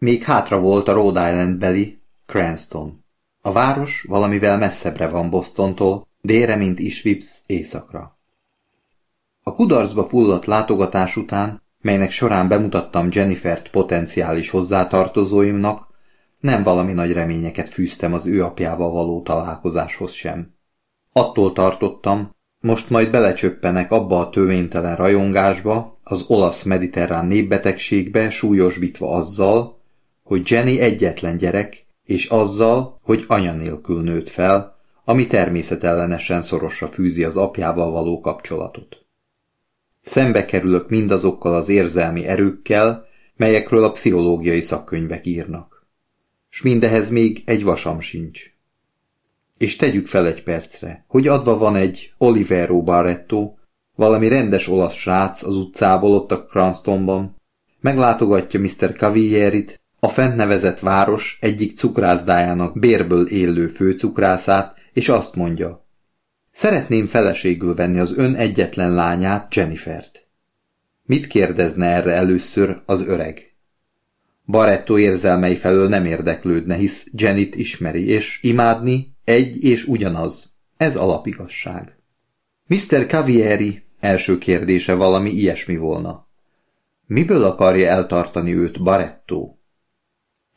Még hátra volt a Rhode Island beli Cranston. A város valamivel messzebbre van Bostontól, délre, mint Isvips, északra. A kudarcba fulladt látogatás után, melynek során bemutattam Jennifert potenciális hozzátartozóimnak, nem valami nagy reményeket fűztem az ő apjával való találkozáshoz sem. Attól tartottam, most majd belecsöppenek abba a tövénytelen rajongásba, az olasz mediterrán népbetegségbe súlyosbítva azzal, hogy Jenny egyetlen gyerek, és azzal, hogy anya nélkül nőtt fel, ami természetellenesen szorosra fűzi az apjával való kapcsolatot. Szembe kerülök mindazokkal az érzelmi erőkkel, melyekről a pszichológiai szakkönyvek írnak. S mindehez még egy vasam sincs. És tegyük fel egy percre, hogy adva van egy Olivero Barretto, valami rendes olasz srác az utcából ott a Cranstonban, meglátogatja Mr. Cavierit, a fent nevezett város egyik cukrászdájának bérből élő főcukrászát, és azt mondja, szeretném feleségül venni az ön egyetlen lányát, Jennifert. Mit kérdezne erre először az öreg? Barretto érzelmei felől nem érdeklődne, hisz Jennyt ismeri, és imádni egy és ugyanaz. Ez alapigasság. Mr. Cavieri első kérdése valami ilyesmi volna. Miből akarja eltartani őt Barretto?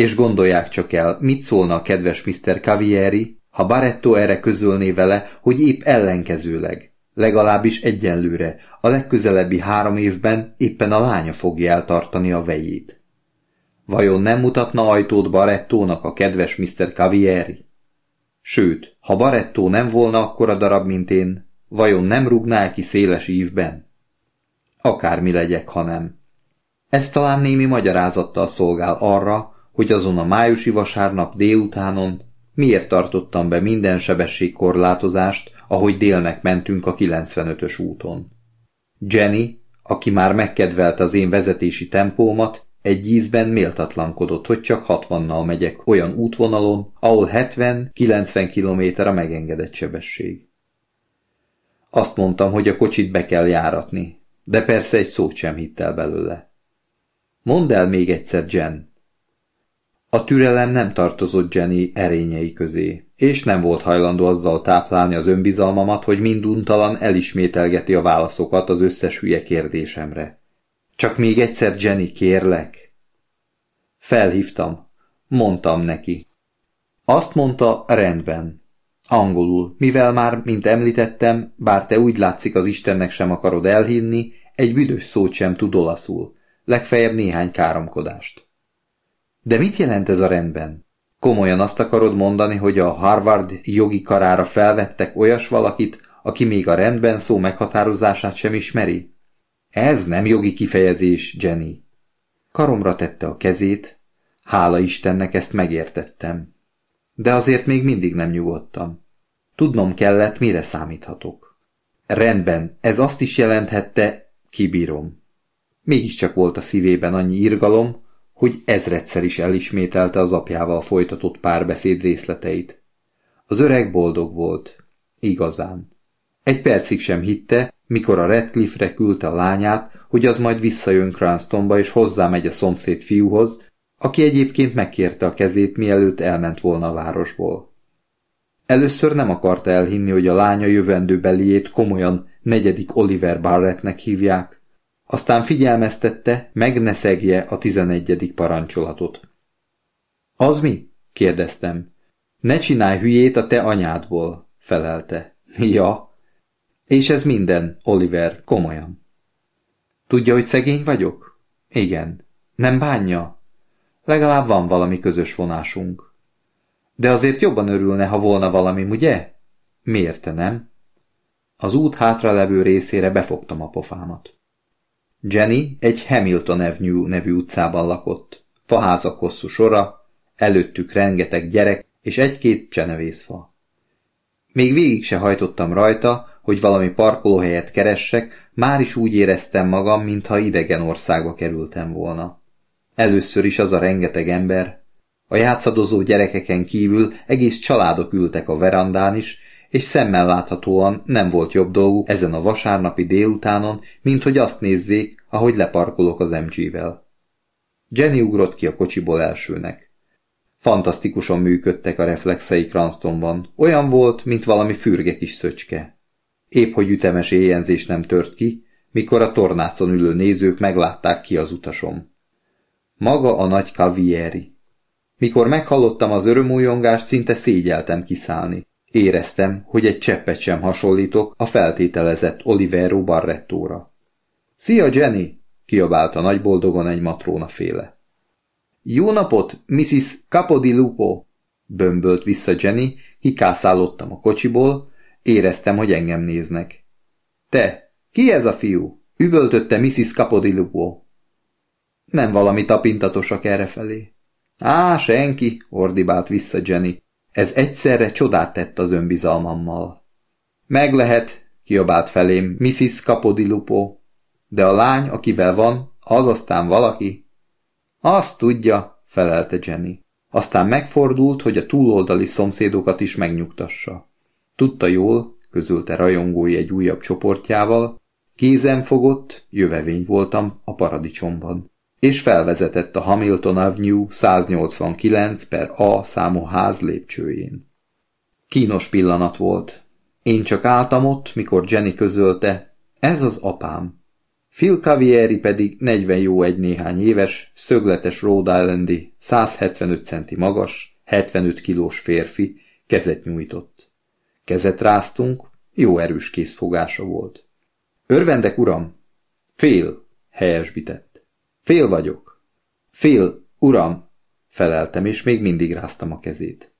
És gondolják csak el, mit szólna a kedves Mr. Cavieri, ha Barretto erre közölné vele, hogy épp ellenkezőleg, legalábbis egyenlőre, a legközelebbi három évben éppen a lánya fogja eltartani a vejét. Vajon nem mutatna ajtót Barrettónak a kedves Mr. Cavieri? Sőt, ha Barretto nem volna akkora darab, mint én, vajon nem rúgná ki széles ívben? Akármi legyek, ha nem. Ez talán némi magyarázattal szolgál arra, hogy azon a májusi vasárnap délutánon miért tartottam be minden sebességkorlátozást, ahogy délnek mentünk a 95-ös úton. Jenny, aki már megkedvelt az én vezetési tempómat, egy ízben méltatlankodott, hogy csak 60-nal megyek olyan útvonalon, ahol 70-90 km a megengedett sebesség. Azt mondtam, hogy a kocsit be kell járatni, de persze egy szót sem hitt el belőle. Mondd el még egyszer, Jen, a türelem nem tartozott Jenny erényei közé, és nem volt hajlandó azzal táplálni az önbizalmamat, hogy minduntalan elismételgeti a válaszokat az összes hülye kérdésemre. Csak még egyszer, Jenny, kérlek. Felhívtam. Mondtam neki. Azt mondta, rendben. Angolul, mivel már, mint említettem, bár te úgy látszik az Istennek sem akarod elhinni, egy büdös szót sem tud olaszul, legfeljebb néhány káromkodást. De mit jelent ez a rendben? Komolyan azt akarod mondani, hogy a Harvard jogi karára felvettek olyas valakit, aki még a rendben szó meghatározását sem ismeri? Ez nem jogi kifejezés, Jenny. Karomra tette a kezét, hála Istennek ezt megértettem. De azért még mindig nem nyugodtam. Tudnom kellett, mire számíthatok. Rendben, ez azt is jelenthette, kibírom. Mégiscsak volt a szívében annyi irgalom, hogy ezredszer is elismételte az apjával folytatott párbeszéd részleteit. Az öreg boldog volt. Igazán. Egy percig sem hitte, mikor a Redcliffe-re küldte a lányát, hogy az majd visszajön Cranstonba és hozzámegy a szomszéd fiúhoz, aki egyébként megkérte a kezét, mielőtt elment volna a városból. Először nem akarta elhinni, hogy a lánya jövendőbeliét komolyan negyedik Oliver Barrettnek hívják, aztán figyelmeztette, meg ne szegje a tizenegyedik parancsolatot. Az mi? kérdeztem. Ne csinálj hülyét a te anyádból, felelte. Ja. És ez minden, Oliver, komolyan. Tudja, hogy szegény vagyok? Igen. Nem bánja? Legalább van valami közös vonásunk. De azért jobban örülne, ha volna valami, ugye? Miért te nem? Az út hátralevő részére befogtam a pofámat. Jenny egy Hamilton Avenue nevű utcában lakott. Faházak hosszú sora, előttük rengeteg gyerek és egy-két csenevészfa. Még végig se hajtottam rajta, hogy valami parkolóhelyet keressek, már is úgy éreztem magam, mintha idegen országba kerültem volna. Először is az a rengeteg ember. A játszadozó gyerekeken kívül egész családok ültek a verandán is, és szemmel láthatóan nem volt jobb dolguk ezen a vasárnapi délutánon, mint hogy azt nézzék, ahogy leparkolok az MG-vel. Jenny ugrott ki a kocsiból elsőnek. Fantasztikusan működtek a reflexei Cranstonban. Olyan volt, mint valami fürge kis szöcske. Épp hogy ütemes éjjenzés nem tört ki, mikor a tornácon ülő nézők meglátták ki az utasom. Maga a nagy kavieri. Mikor meghallottam az örömújongást, szinte szégyeltem kiszállni. Éreztem, hogy egy cseppet sem hasonlítok a feltételezett Olivero Barrettóra. Szia, Jenny! kiabálta nagyboldogon egy matróna féle. Jó napot, Mrs. Capodilupo! bömbölt vissza Jenny, kikászálottam a kocsiból, éreztem, hogy engem néznek. Te, ki ez a fiú? üvöltötte Mrs. Capodilupo. Nem valami tapintatosak errefelé. Á, senki, ordibált vissza Jenny. Ez egyszerre csodát tett az önbizalmammal. Meg lehet, kiabált felém Mrs. Capodilupo. De a lány, akivel van, az aztán valaki? Azt tudja, felelte Jenny. Aztán megfordult, hogy a túloldali szomszédokat is megnyugtassa. Tudta jól, közölte rajongói egy újabb csoportjával, kézem fogott, jövevény voltam a paradicsomban és felvezetett a Hamilton Avenue 189 per A számú ház lépcsőjén. Kínos pillanat volt. Én csak álltam ott, mikor Jenny közölte, ez az apám. Phil Cavieri pedig 40 jó egy néhány éves, szögletes Rhode Islandi, 175 centi magas, 75 kilós férfi, kezet nyújtott. Kezet ráztunk, jó erős készfogása volt. Örvendek, uram! Fél, helyesbitett. Fél vagyok. Fél, uram, feleltem, és még mindig ráztam a kezét.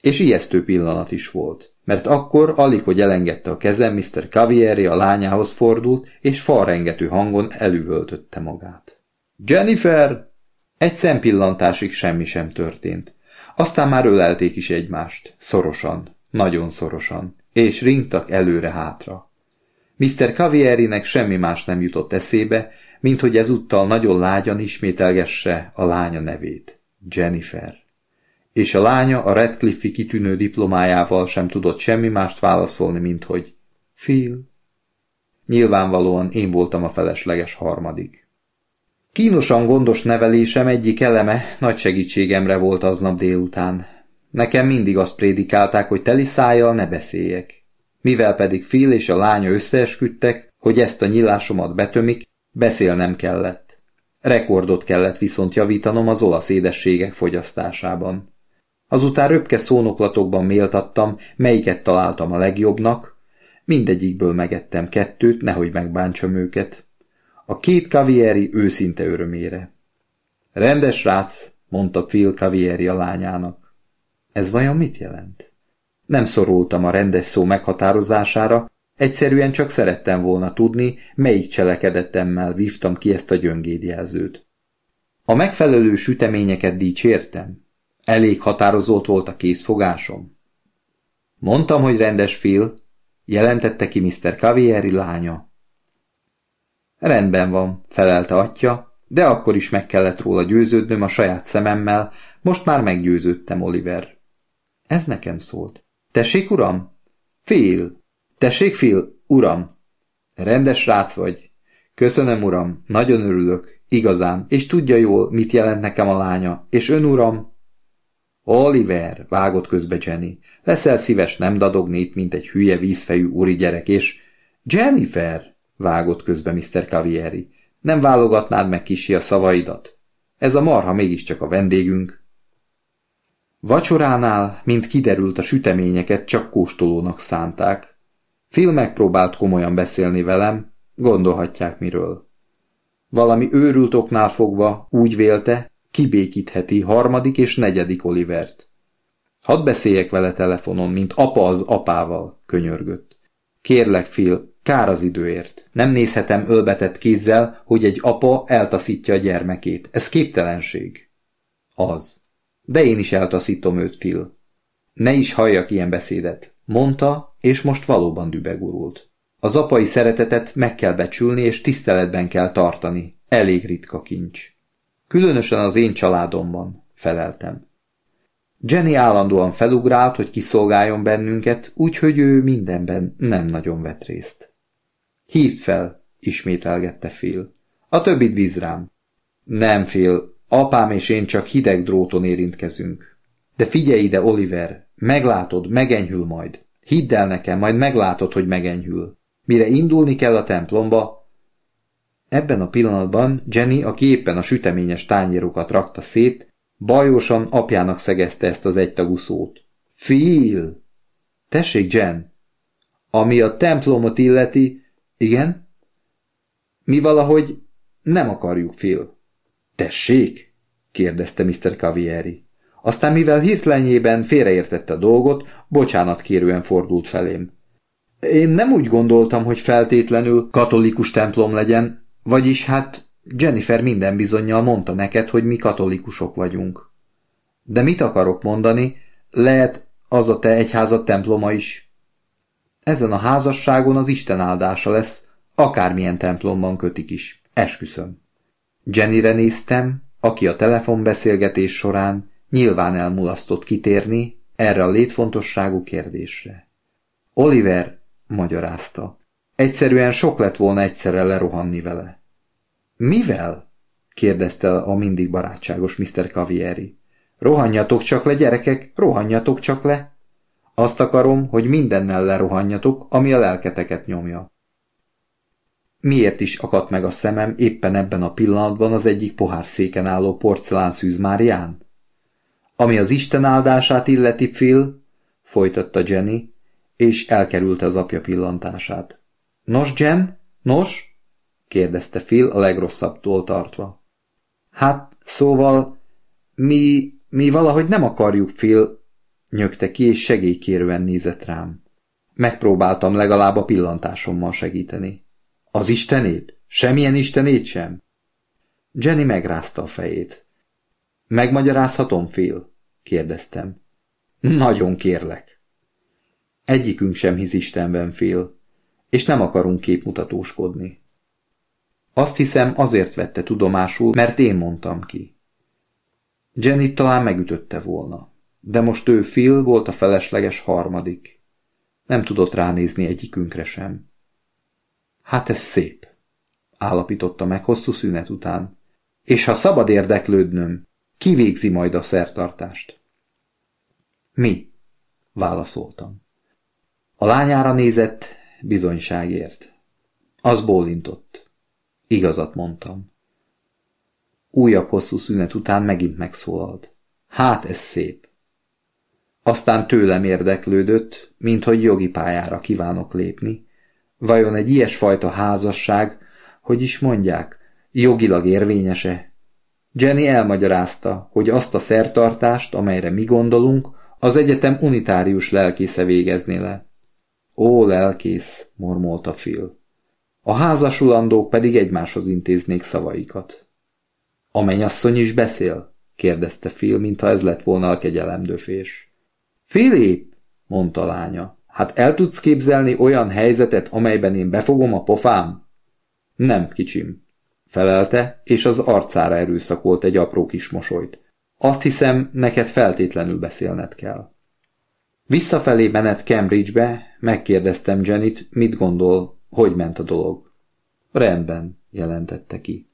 És ijesztő pillanat is volt, mert akkor alig, hogy elengedte a kezem, Mr. Cavieri a lányához fordult, és falrengető hangon elüvöltötte magát. Jennifer! Egy szempillantásig semmi sem történt. Aztán már ölelték is egymást, szorosan, nagyon szorosan, és ringtak előre-hátra. Mr. Cavierinek semmi más nem jutott eszébe, mint hogy ezúttal nagyon lágyan ismételgesse a lánya nevét. Jennifer. És a lánya a Redcliffe-i kitűnő diplomájával sem tudott semmi mást válaszolni, mint hogy Phil. Nyilvánvalóan én voltam a felesleges harmadik. Kínosan gondos nevelésem egyik eleme nagy segítségemre volt aznap délután. Nekem mindig azt prédikálták, hogy teli szájjal ne beszéljek. Mivel pedig Phil és a lánya összeesküdtek, hogy ezt a nyilásomat betömik, Beszélnem kellett. Rekordot kellett viszont javítanom az olasz édességek fogyasztásában. Azután röpke szónoklatokban méltattam, melyiket találtam a legjobbnak, mindegyikből megettem kettőt, nehogy megbántsam őket. A két kavieri őszinte örömére. Rendes rác, mondta Phil kavieri a lányának. Ez vajon mit jelent? Nem szorultam a rendes szó meghatározására, Egyszerűen csak szerettem volna tudni, melyik cselekedetemmel vívtam ki ezt a gyöngédjelzőt. A megfelelő süteményeket dicsértem. Elég határozott volt a készfogásom. Mondtam, hogy rendes Phil, jelentette ki Mr. Cavieri lánya. Rendben van, felelte atya, de akkor is meg kellett róla győződnöm a saját szememmel, most már meggyőződtem, Oliver. Ez nekem szólt. Tessék, uram? Phil, Tessék, Phil, uram! Rendes rác vagy. Köszönöm, uram, nagyon örülök, igazán, és tudja jól, mit jelent nekem a lánya, és ön, uram? Oliver, vágott közbe Jenny, leszel szíves nem dadogni itt, mint egy hülye vízfejű úri gyerek, és... Jennifer, vágott közbe Mr. Cavieri, nem válogatnád meg kisi a szavaidat? Ez a marha mégiscsak a vendégünk. Vacsoránál, mint kiderült, a süteményeket csak kóstolónak szánták, Phil megpróbált komolyan beszélni velem, gondolhatják miről. Valami őrült oknál fogva úgy vélte, kibékítheti harmadik és negyedik Olivert. Hadd beszéljek vele telefonon, mint apa az apával, könyörgött. Kérlek, Phil, kár az időért. Nem nézhetem ölbetett kézzel, hogy egy apa eltaszítja a gyermekét. Ez képtelenség. Az. De én is eltaszítom őt, Phil. Ne is halljak ilyen beszédet, mondta, és most valóban dübegurult. Az apai szeretetet meg kell becsülni, és tiszteletben kell tartani. Elég ritka kincs. Különösen az én családomban, feleltem. Jenny állandóan felugrált, hogy kiszolgáljon bennünket, úgyhogy ő mindenben nem nagyon vett részt. Hívd fel, ismételgette Phil. A többit bíz rám. Nem, Phil, apám és én csak hideg dróton érintkezünk. De figyelj ide, Oliver, meglátod, megenyhül majd. Hidd el nekem, majd meglátod, hogy megenyhül. Mire indulni kell a templomba, Ebben a pillanatban Jenny, aki éppen a süteményes tányérokat rakta szét, bajosan apjának szegezte ezt az egytagú szót. Phil! Tessék, Jen! Ami a templomot illeti, igen? Mi valahogy nem akarjuk, Phil. Tessék? kérdezte Mr. Cavieri. Aztán mivel hirtelenjében félreértette a dolgot, bocsánat kérően fordult felém. Én nem úgy gondoltam, hogy feltétlenül katolikus templom legyen, vagyis hát Jennifer minden bizonyal mondta neked, hogy mi katolikusok vagyunk. De mit akarok mondani, lehet az a te egyházad temploma is. Ezen a házasságon az Isten áldása lesz, akármilyen templomban kötik is, esküszöm. Jennyre néztem, aki a telefonbeszélgetés során nyilván elmulasztott kitérni erre a létfontosságú kérdésre. Oliver magyarázta. Egyszerűen sok lett volna egyszerre lerohanni vele. Mivel? kérdezte a mindig barátságos Mr. Cavieri. Rohanjatok csak le, gyerekek, rohanjatok csak le. Azt akarom, hogy mindennel lerohanjatok, ami a lelketeket nyomja. Miért is akadt meg a szemem éppen ebben a pillanatban az egyik pohár széken álló porcelánszűz Márián? Ami az Isten áldását illeti, Phil, folytatta Jenny, és elkerülte az apja pillantását. Nos, Jen? Nos? kérdezte Phil a legrosszabbtól tartva. Hát, szóval, mi, mi valahogy nem akarjuk, Phil, nyögte ki, és segélykérően nézett rám. Megpróbáltam legalább a pillantásommal segíteni. Az istenét? Semmilyen istenét sem? Jenny megrázta a fejét. Megmagyarázhatom, Phil? kérdeztem. Nagyon kérlek. Egyikünk sem hisz Istenben, Phil, és nem akarunk képmutatóskodni. Azt hiszem, azért vette tudomásul, mert én mondtam ki. Jenny talán megütötte volna, de most ő Phil volt a felesleges harmadik. Nem tudott ránézni egyikünkre sem. Hát ez szép, állapította meg hosszú szünet után. És ha szabad érdeklődnöm, kivégzi majd a szertartást. Mi? válaszoltam. A lányára nézett, bizonyságért. Az bólintott. Igazat mondtam. Újabb hosszú szünet után megint megszólalt. Hát ez szép. Aztán tőlem érdeklődött, minthogy jogi pályára kívánok lépni. Vajon egy ilyesfajta házasság, hogy is mondják, jogilag érvényese? Jenny elmagyarázta, hogy azt a szertartást, amelyre mi gondolunk, az egyetem unitárius lelkésze végezné le. Ó, lelkész, mormolta Phil. A házasulandók pedig egymáshoz intéznék szavaikat. A mennyasszony is beszél? kérdezte Phil, mintha ez lett volna a kegyelemdöfés. Filip, mondta lánya, hát el tudsz képzelni olyan helyzetet, amelyben én befogom a pofám? Nem, kicsim, felelte, és az arcára erőszakolt egy apró kis mosolyt. Azt hiszem, neked feltétlenül beszélned kell. Visszafelé menet Cambridgebe megkérdeztem Janet, mit gondol, hogy ment a dolog. Rendben, jelentette ki.